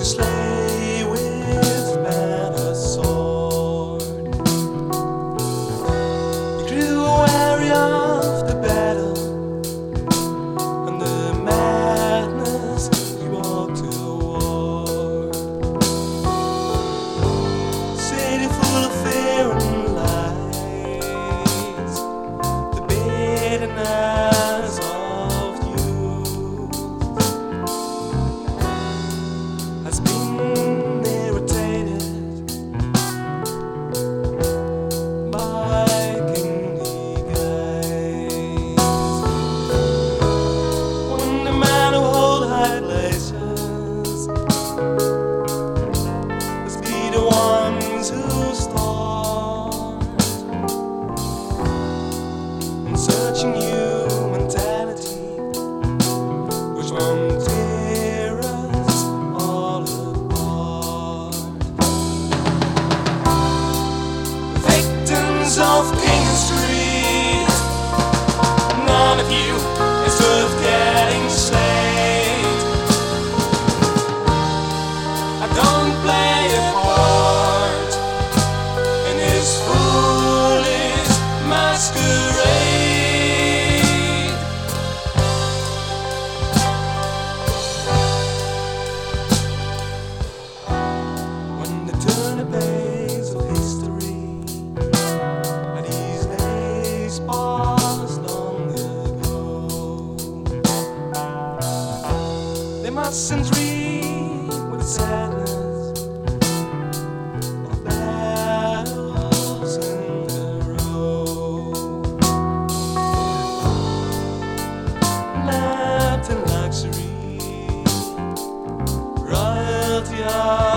this life. and read with sadness battles in luxury, royalty.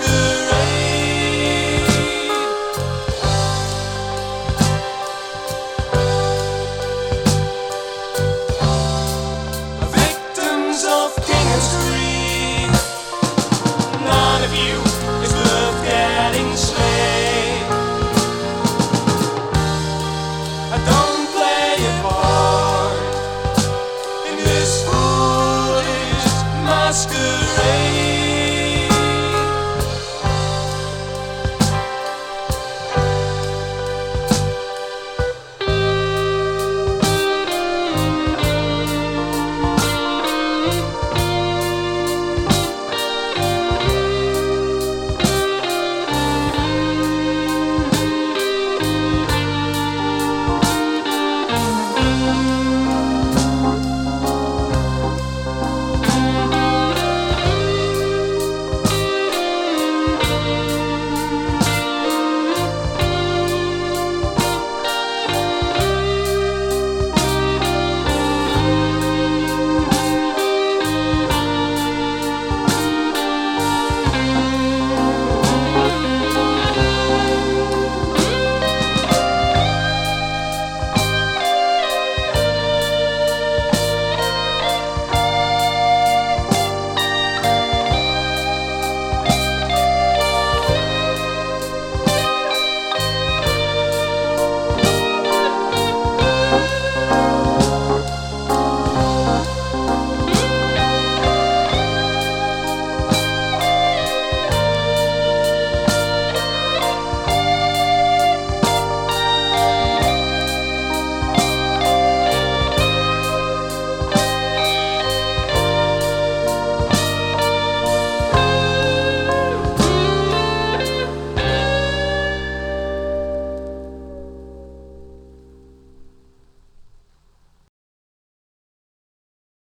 ask.